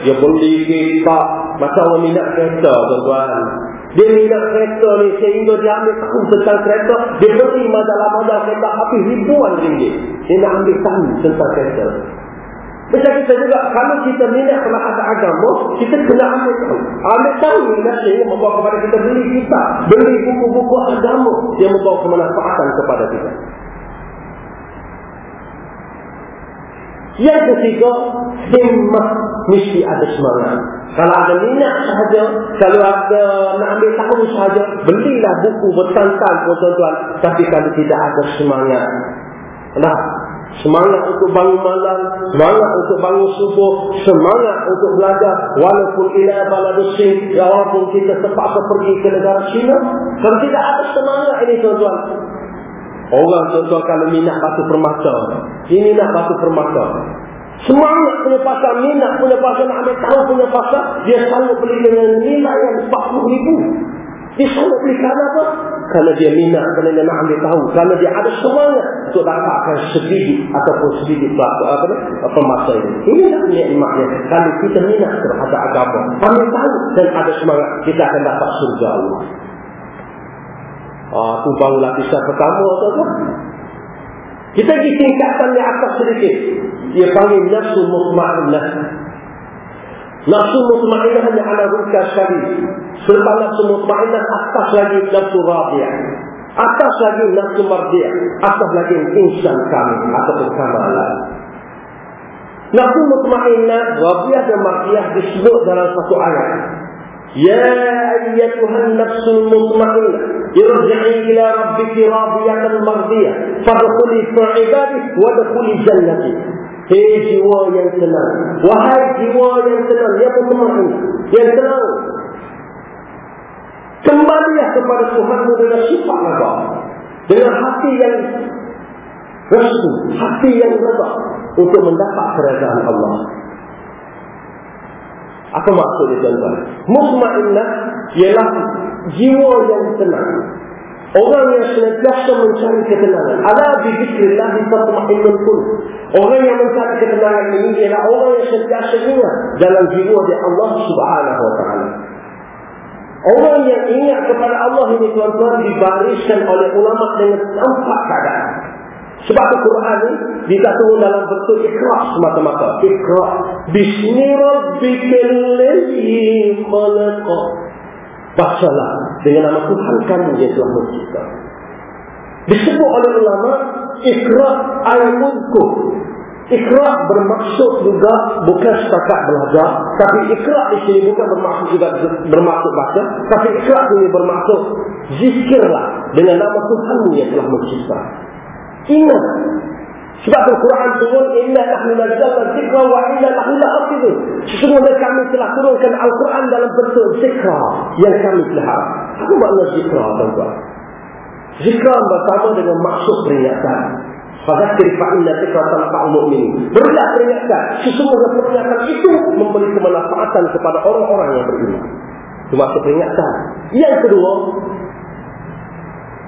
Dia beli kereta. Macam orang minat kereta, tuan-tuan. Dia minat kereta ni sehingga dia ambil tahu tentang kereta. Dia beli majalah-majalah kereta habis ribuan ringgit. Dia nak ambil tahu tentang kereta. Macam kita juga, kalau kita minat telah ada agama, kita kena ambil tahu. Ambil tahu minat ini membawa kepada kita beli kita. Beli buku-buku agama yang membawa kemanfaatan kepada kita. Yang ketiga, himmah mesti ada semangat. Kalau ada minat sahaja, kalau ada nak ambil tahu sahaja, belilah buku bertangkan tuan-tuan. Tapi kalau tidak ada semangat, nah, Semangat untuk bangun malam, semangat untuk bangun subuh, semangat untuk belajar. Walaupun ila baladusin, walaupun kita terpaksa pergi ke negara China, kalau tidak ada semangat ini tuan-tuan. Orang tuan-tuan kalau minat batu permata, ini nak batu permata. Semangat punya pasal, minat punya pasal, nak ambil tahu punya pasal, dia selalu beli dengan nilai yang 40 ribu. Dia selalu beli kerana apa? Kerana dia minat, kerana dia nak ambil tahu. Kerana dia ada semangat untuk dapatkan sedikit ataupun sedikit apa, apa, apa masa ini. Ini nak nikmatnya. Kalau kita minat terhadap agama, ambil tahu dan ada semangat, kita akan dapat surga Allah. Ah, tu baru lapisan pertama tu kan? Kita pergi tingkatkan di atas sedikit. Dia panggil nafsu mutma'inah. Nafsu mutmainah hanya ala rukah sekali. Selepas nafsu mutmainah, atas lagi nafsu rabiah. Atas lagi nafsu mardiah. Atas lagi insan kami atau kekamalan. Nafsu mutmainah, rabiah dan mardiah disebut dalam satu ayat. Ya ayyatuhan nafsul mutmainah. Irja'i ila rabbiki rabiyatan mardiyah. Fadkhuli fa'ibadih wadkhuli jannati. Hei jiwa yang tenang. Wahai jiwa yang tenang. Yang berteman. Yang tenang. Kembalilah kepada Tuhanmu dengan sifat naga. Dengan hati yang restu. Hati yang reda. Untuk mendapat kerajaan Allah. Apa maksudnya tuan-tuan? Mutmainnah ialah jiwa yang tenang. Orang yang senantiasa mencari ketenangan. Ala bi zikrillah tatma'innul qulub. Orang yang mencari ketenangan ini ialah orang yang senantiasa ingat dalam jiwa dia Allah Subhanahu wa taala. Orang yang ingat kepada Allah ini tuan-tuan dibariskan oleh ulama dengan empat keadaan. Sebab Al-Quran ini tidak turun dalam bentuk ikhlas semata-mata. Ikhlas. Bismillahirrahmanirrahim. Bacalah dengan nama Tuhan kami yang telah mencipta. Disebut oleh ulama ikhlas al-mulku. Ikhlas bermaksud juga bukan setakat belajar. Tapi ikhlas di sini bukan bermaksud juga bermaksud baca. Tapi ikhlas ini bermaksud zikirlah dengan nama Tuhan yang telah mencipta. Ingat. Sebab Al-Quran turun, Inna nahnu nazzalna zikra wa inna nahnu la'afidun. Sesungguhnya kami telah turunkan Al-Quran dalam bentuk zikra yang kami pelihara. Apa makna zikra, tuan-tuan? Zikra bersama dengan maksud peringatan. Fadzakir fa'inna zikra tanfa'u mu'min. Berilah peringatan. Sesungguhnya peringatan itu memberi kemanfaatan kepada orang-orang yang beriman. Itu maksud peringatan. Yang kedua,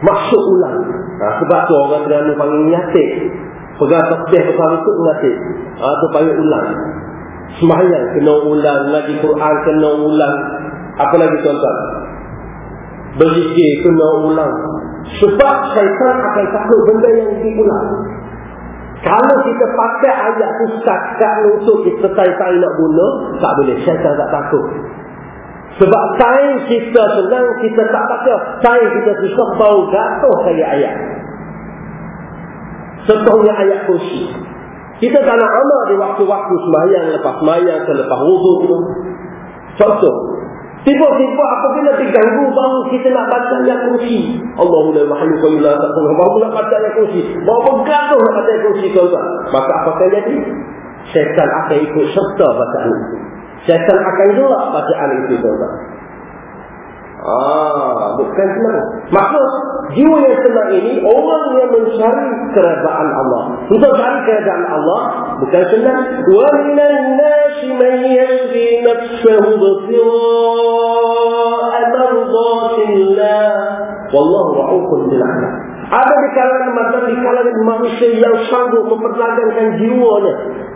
maksud ulang. Ha, sebab tu orang kerana panggil nyatik. Pegang tasbih besar itu nyatik. Ha, tu panggil ulang. Sembahyang kena ulang. Ngaji Quran kena ulang. Apa lagi tuan-tuan? Berzikir kena ulang. Sebab syaitan akan takut benda yang diulang. Kalau kita pakai ayat tu setakat untuk kita tay-tay nak guna, tak boleh. Syaitan tak takut. Sebab sains kita senang, kita tak baca. Sains kita susah bau gatuh kali ayat. Contohnya ayat kursi. Kita tak nak amal di waktu-waktu semayang, lepas semayang, selepas wudhu. Contoh. Tiba-tiba apabila diganggu baru kita nak baca ayat kursi. Allahumma wahyu qayyula ta'ala. Baru nak baca ayat kursi. Baru bergatuh nak baca ayat kursi. Tuan-tuan. Maka apa akan jadi? Syaitan akan ikut serta bacaan itu. Syaitan akan gelap bacaan itu tuan-tuan. Ah, bukan senang. Maksud, jiwa yang senang ini, orang yang mencari kerajaan Allah. Untuk cari kerajaan Allah, bukan senang. وَمِنَ النَّاسِ مَنْ يَشْرِي نَفْسَهُ بَصِرَاءَ مَرْضَاتِ اللَّهِ وَاللَّهُ رَعُوكٌ بِالْعَلَىٰ ada di kalangan mata di kalangan manusia yang sanggup memperdagankan jiwanya,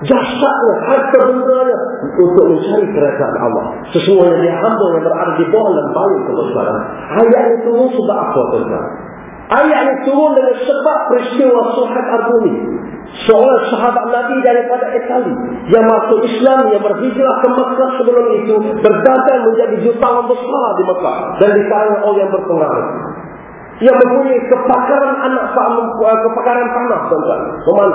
jasadnya, harta bendanya untuk mencari kerajaan Allah. Sesungguhnya dia hamba yang berada di bawah lembaga kebesaran. Ayat itu turun sebab apa tuan Ayat ini turun dengan sebab peristiwa Suhat Arbuni. Seorang sahabat Nabi daripada Itali yang masuk Islam, yang berhijrah ke Mekah sebelum itu, berdagang menjadi jutawan besar di Mekah dan di kalangan orang yang berpengaruh. Yang mempunyai kepakaran anak eh, kepakaran tanah tuan-tuan.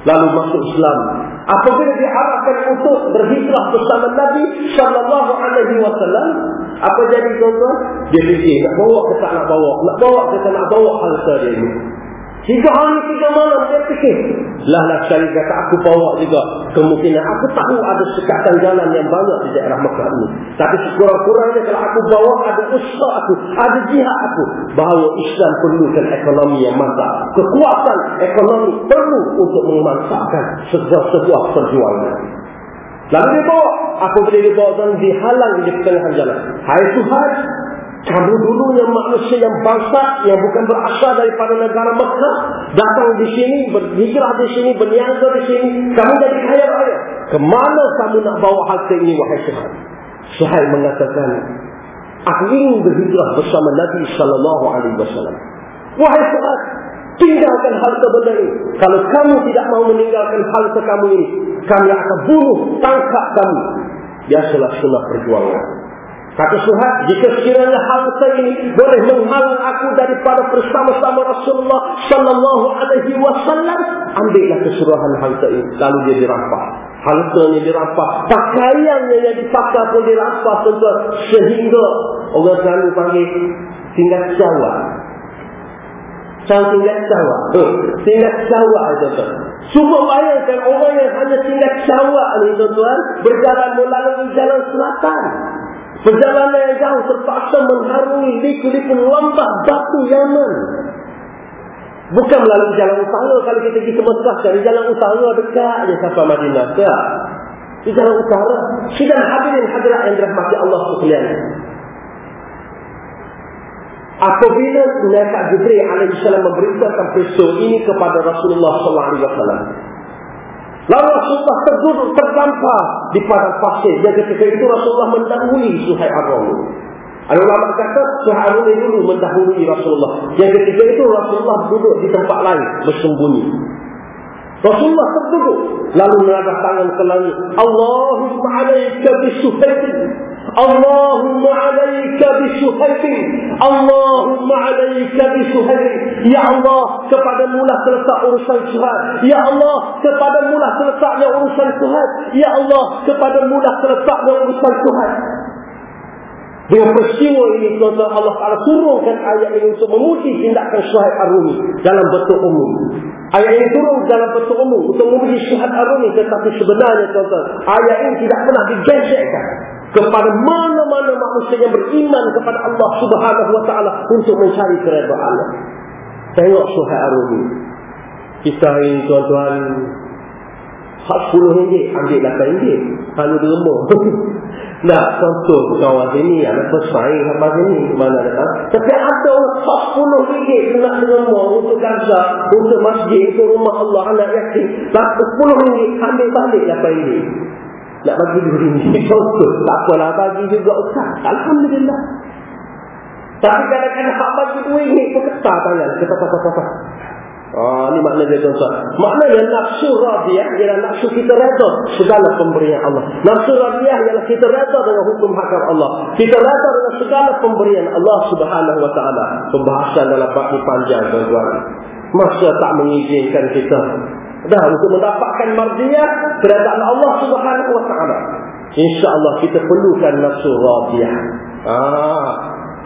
Lalu masuk Islam. Apabila diarahkan untuk berhijrah bersama Nabi sallallahu alaihi wasallam apa jadi tuan-tuan dia fikir nak bawa ke tak nak bawa nak bawa ke tak nak bawa harta dia ini Tiga hari, tiga malam dia fikir. Lah lah sekali kata aku bawa juga. Kemungkinan aku tahu ada sekatan jalan yang banyak di daerah Mekah ini. Tapi sekurang-kurangnya kalau aku bawa ada usaha aku. Ada jihad aku. Bahawa Islam perlukan ekonomi yang mantap. Kekuatan ekonomi perlu untuk memanfaatkan sebuah, sebuah perjuangan. Lalu dia bawa. Aku boleh dibawa dan dihalang di pertengahan jalan. Hai Tuhan, kamu dulu yang manusia yang bangsa yang bukan berasal daripada negara Mekah datang di sini, berhijrah di sini, berniaga di sini, kamu jadi kaya raya. Kemana kamu nak bawa harta ini wahai Tuhan? Suhail mengatakan, aku ingin berhijrah bersama Nabi sallallahu alaihi wasallam. Wahai Tuhan, tinggalkan harta benda ini. Kalau kamu tidak mau meninggalkan harta kamu ini, kami akan bunuh, tangkap kamu biasalah sunnah perjuangan. Kata Suhaib, jika sekiranya harta ini boleh menghalang aku daripada bersama-sama Rasulullah Sallallahu Alaihi Wasallam, ambillah keseluruhan harta ini. Lalu dia dirampas. Hartanya dirampas. Pakaiannya yang dipakai pun dirampas. Sehingga orang selalu panggil tinggal jawab. Sang tinggal jawab. Oh, tinggal jawab itu tuan. Cuba bayangkan orang yang hanya tinggal jawab ni tuan-tuan. Berjalan melalui jalan selatan. Perjalanan yang jauh terpaksa mengharungi liku-liku lambah batu Yaman. Bukan melalui jalan utara kalau kita pergi ke Mekah. Di jalan utara dekat je sampai Madinah. Tak. Di jalan utara. Sidang hadirin hadirat yang dirahmati Allah sekalian. Apabila Nabi Jibril alaihissalam memberitakan peristiwa ini kepada Rasulullah sallallahu alaihi wasallam. Lalu Rasulullah terduduk terdampar di padang pasir. Dan ketika itu Rasulullah mendahului Suhaib Ar-Rawli. Ada ulama kata Suhaib Ar-Rawli dulu mendahului Rasulullah. Dan ketika itu Rasulullah duduk di tempat lain bersembunyi. Rasulullah terduduk. Lalu menadah tangan ke langit. Allahumma alaika bisuhaibin. Allahumma alaika bisuhaibin. Allahumma alaika bisuhaibin. Ya Allah, kepada mula selesai urusan suhaib. Ya Allah, kepada mula selesai urusan suhaib. Ya Allah, kepada mula selesai urusan suhaib. Dengan peristiwa ini, tuan-tuan Allah Ta'ala turunkan ayat ini untuk memuji tindakan Syuhaib Ar-Rumi dalam bentuk umum. Ayat ini turun dalam bentuk umum untuk memuji Syuhaib Ar-Rumi. Tetapi sebenarnya, tuan-tuan, ayat ini tidak pernah digesekkan kepada mana-mana manusia yang beriman kepada Allah Subhanahu Wa Ta'ala untuk mencari keredaan. Tengok Syuhaib Ar-Rumi. Kita ini, tuan-tuan, hak 10 ringgit, ambil 8 ringgit. Kalau derma. Nak contoh kawan sini, anak bersaing apa sini, mana datang. Tapi ada orang hak 10 ringgit nak derma untuk gaza, untuk masjid, untuk rumah Allah, anak yakin. Lalu 10 ringgit, ambil balik 8 ringgit. Nak bagi 2 ringgit, [laughs] contoh. Tak apalah bagi juga Ustaz. Alhamdulillah. Tapi kadang-kadang hak bagi 2 ringgit pun ketar tangan. Ketar-ketar-ketar. Ah, ini makna dia tuan-tuan. Makna yang nafsu radiyah ialah nafsu kita reda segala pemberian Allah. Nafsu radiyah ialah kita reda dengan hukum hakam Allah. Kita reda dengan segala pemberian Allah subhanahu wa ta'ala. Pembahasan dalam bab panjang tuan-tuan. Masa tak mengizinkan kita. Dah untuk mendapatkan mardiyah keredaan Allah subhanahu wa ta'ala. InsyaAllah kita perlukan nafsu radiyah. Ah,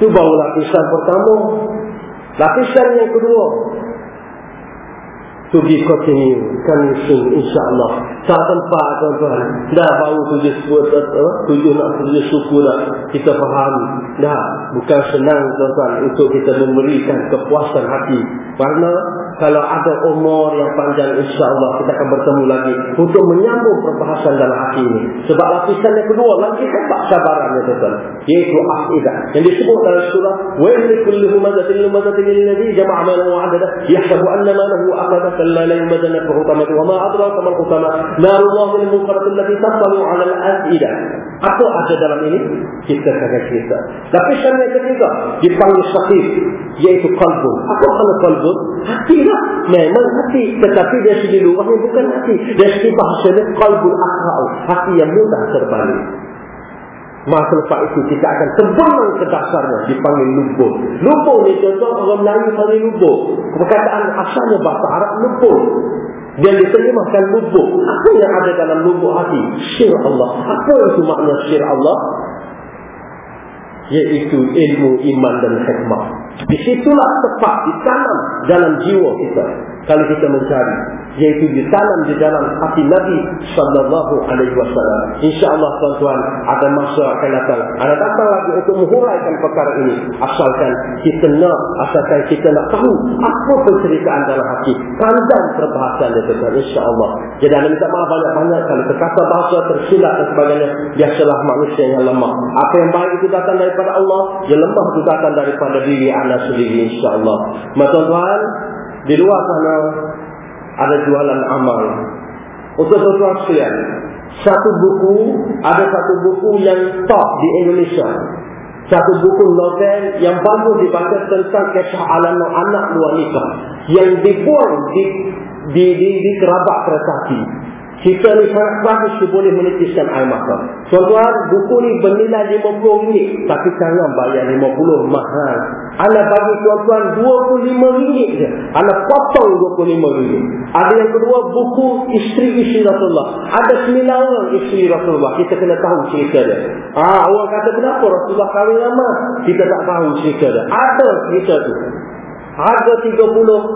itu baru lapisan pertama. Lapisan yang kedua to be continue coming soon insyaAllah. Tak tempat tuan-tuan. Dah baru tujuh sebut tujuh nak tujuh suku dah. Kita faham. Dah bukan senang tuan-tuan untuk kita memberikan kepuasan hati. Kerana kalau ada umur yang panjang insyaAllah kita akan bertemu lagi untuk menyambung perbahasan dalam hati ini. Sebab lapisan yang kedua lagi hebat sabarannya tuan-tuan. Iaitu akidah. Yang disebut dalam surah wa illi kulli humadatin lumadatin illadhi jama'aman wa'adadah yahsabu anna malahu akadaka كلا لينبذن في الحطمة وما أدراك ما الحطمة نار الله المنقرة التي تطلع على الأفئدة apa ada dalam ini? Kita akan cerita. Tapi syariat ketiga dipanggil syakir, iaitu kalbun. Apa makna kalbun? Hati lah. Memang hati. Tetapi dia segi luar ini bukan hati. Dia segi bahasanya kalbun akal. Hati yang mudah terbalik. Masa lepas itu kita akan terbang ke dasarnya dipanggil lubuk. Lubuk ni contoh orang Melayu panggil lubuk. Perkataan asalnya bahasa Arab lubuk. Dan diterjemahkan lubuk. Apa yang ada dalam lubuk hati? Syir Allah. Apa itu makna syir Allah? Iaitu ilmu, iman dan hikmah. Di situlah tepat ditanam dalam jiwa kita. Kalau kita mencari yaitu ditanam di dalam hati Nabi sallallahu alaihi wasallam. Insya-Allah tuan-tuan ada masa akan datang. Ada datang lagi untuk menghuraikan perkara ini asalkan kita nak asalkan kita nak tahu apa penceritaan dalam hati. Panjang perbahasan dia tuan insya-Allah. Jadi anda minta maaf banyak-banyak kalau terkata bahasa tersilap dan sebagainya. Biasalah manusia yang lemah. Apa yang baik itu datang daripada Allah, yang lemah itu datang daripada diri anda sendiri insya-Allah. Tuan-tuan, di luar sana ada jualan amal. Untuk tuan sekalian, satu buku, ada satu buku yang top di Indonesia. Satu buku novel yang bagus dibaca tentang kisah alam anak nikah. Yang dibuang di, di, di, di kerabat kereta kita ni sangat bagus boleh menitiskan air mata. Tuan-tuan, buku ni bernilai RM50 tapi jangan bayar RM50 mahal. Anda bagi tuan-tuan RM25 je. Anda potong RM25. Ada yang kedua, buku isteri-isteri Rasulullah. Ada sembilan orang isteri Rasulullah. Kita kena tahu cerita dia. Ah, orang kata kenapa Rasulullah kahwin lama? Kita tak tahu cerita dia. Ada cerita tu. Harga 30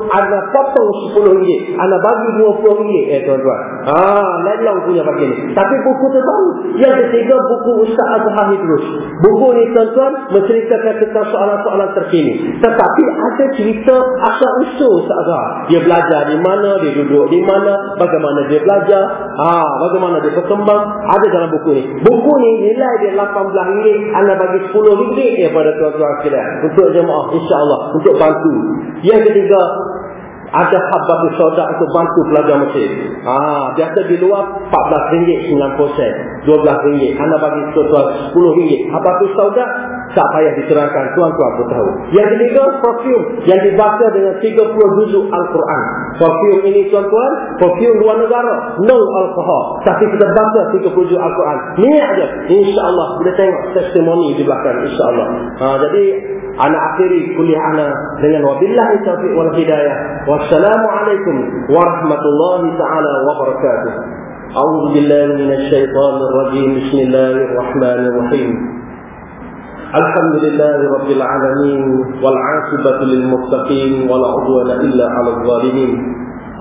Anda potong 10 ringgit. Anda bagi 20 ringgit. Eh tuan-tuan. Haa Lain-lain punya bagi ni. Tapi buku tahu Yang ketiga buku Ustaz Azhar terus. Buku ni tuan-tuan Menceritakan tentang soalan-soalan terkini. Tetapi ada cerita Asal usul Ustaz Azhar. Dia belajar di mana Dia duduk di mana Bagaimana dia belajar. Haa Bagaimana dia berkembang. Ada dalam buku ni. Buku ni nilai dia 18 ringgit. Anda bagi 10 ringgit Ya pada tuan-tuan sekalian. Untuk jemaah InsyaAllah Untuk bantu yang ketiga, ada habbatus sauda untuk bantu pelajar Mesir. Ha, biasa di luar RM14 90 sen. RM12. Anda bagi tuan-tuan RM10. Habbatus sauda tak payah diterangkan. Tuan-tuan pun tahu. Yang ketiga, perfume yang dibaca dengan 30 juzuk Al-Quran. Perfume ini tuan-tuan, perfume luar negara. No alkohol. Tapi kita baca 30 juzuk Al-Quran. Ni aja. InsyaAllah. Kita tengok testimoni di belakang. InsyaAllah. Ha, jadi, anak akhiri kuliah anak dengan wabillahi taufiq wal hidayah. والسلام عليكم ورحمة الله تعالى وبركاته أعوذ بالله من الشيطان الرجيم بسم الله الرحمن الرحيم الحمد لله رب العالمين والعاقبة للمتقين ولا عدوان إلا على الظالمين.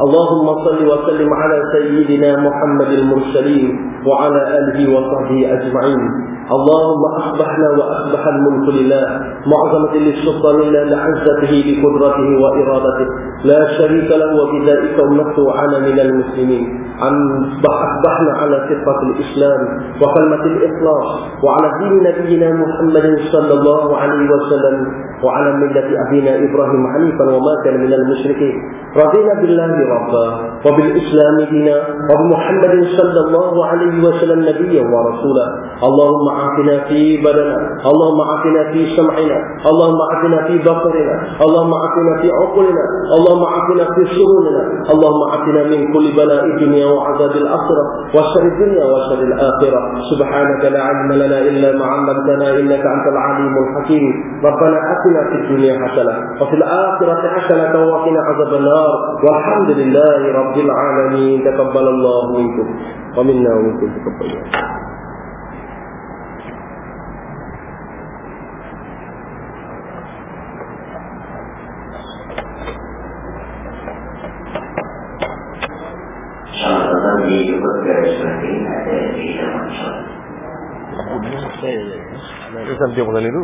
اللهم صل وسلم على سيدنا محمد المرسلين وعلى آله وصحبه أجمعين. اللهم أصبحنا وأصبح الملك لله معظمة للسلطان لله لعزته بقدرته وإرادته. لا شريك له وبذلك أمته وعلى من المسلمين. أصبحنا على فطرة الإسلام وكلمة الإخلاص وعلى دين نبينا محمد صلى الله عليه وسلم وعلى ملة أبينا إبراهيم حنيفا وما كان من المشركين. رضينا بالله ربا وبالإسلام دينا وبمحمد صلى الله عليه وسلم نبيا ورسولا. اللهم عافنا في بدنا اللهم عافنا في سمعنا اللهم عافنا في بصرنا اللهم عافنا في عقولنا اللهم عافنا في شرورنا اللهم عافنا من كل بلاء الدنيا وعذاب الآخرة وشر الدنيا وشر الآخرة سبحانك لا علم لنا إلا ما علمتنا إنك أنت العليم الحكيم ربنا أتنا في الدنيا حسنة وفي الآخرة حسنة وقنا عذاب النار والحمد لله رب العالمين تقبل الله منكم ومنا ومنكم تقبل Sama-sama di Jepang Kerajaan ada di Jepang Kerajaan ini. Ini sampai yang itu?